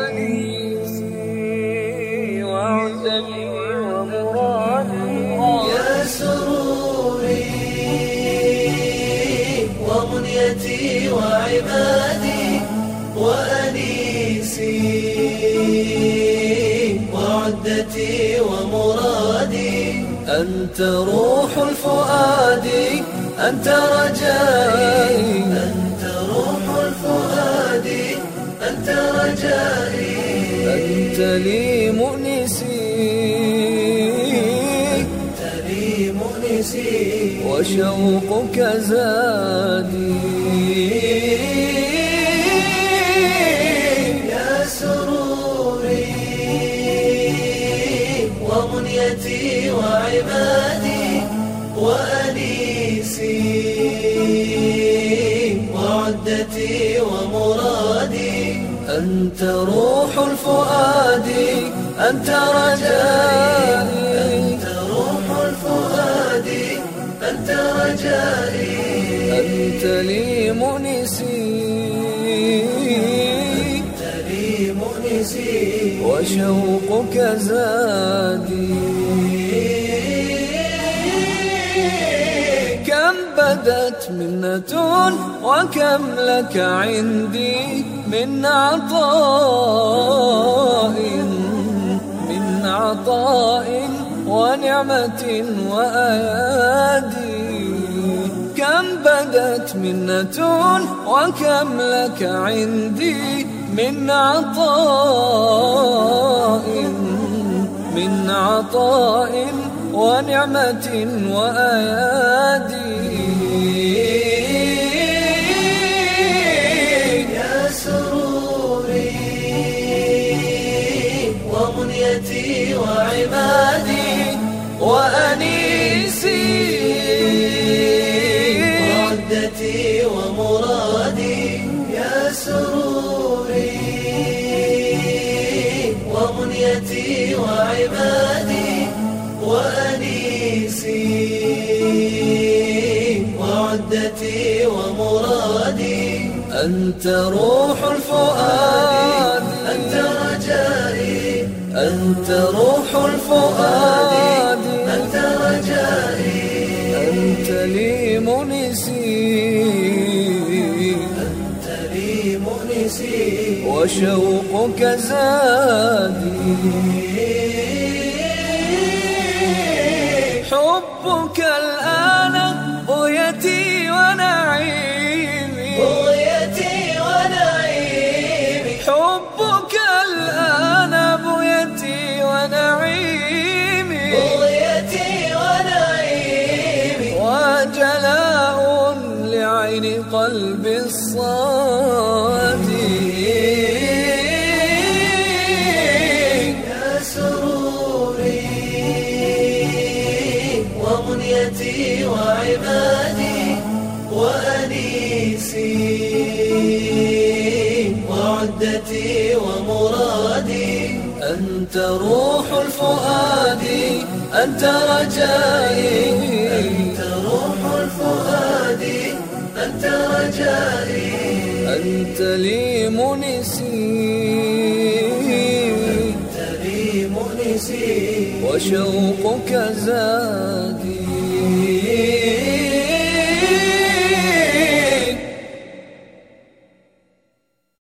وأنيسي وعزتي ومرادي. يا سروري ومنيتي وعمادي وأنيسي وعدتي ومرادي. أنت روح الفؤاد أنت رجائي أنت الفؤاد أنت رجائي. أنت لي مؤنسي. أنت لي مؤنسي. وشوقك زادي. يا سروري ومنيتي وعبادي وأنيسي الفؤاد أنت رجائي أنت روح الفؤاد أنت رجائي أنت لي مؤنسي أنت لي مؤنسي وشوقك زادي. بدت منة وكم لك عندي من عطاء من عطاء ونعمة وأيادي. كم بدت منة وكم لك عندي من عطاء من عطاء ونعمة وأيادي. وعمادي وأنيسي وعدتي ومرادي. أنت روح الفؤاد. أنت رجائي. أنت روح الفؤاد. أنت رجائي. أنت لي منسي أنت لي مؤنسي وشوقك زادي. لعين قلبي الصادي يا سروري ومنيتي وعبادي وأنيسي وعدتي ومرادي. أنت روح الفؤاد أنت رجائي. أنت روح الفؤاد. أنت رجائي. أنت لي منسي أنت لي مؤنسي وشوقك زادي.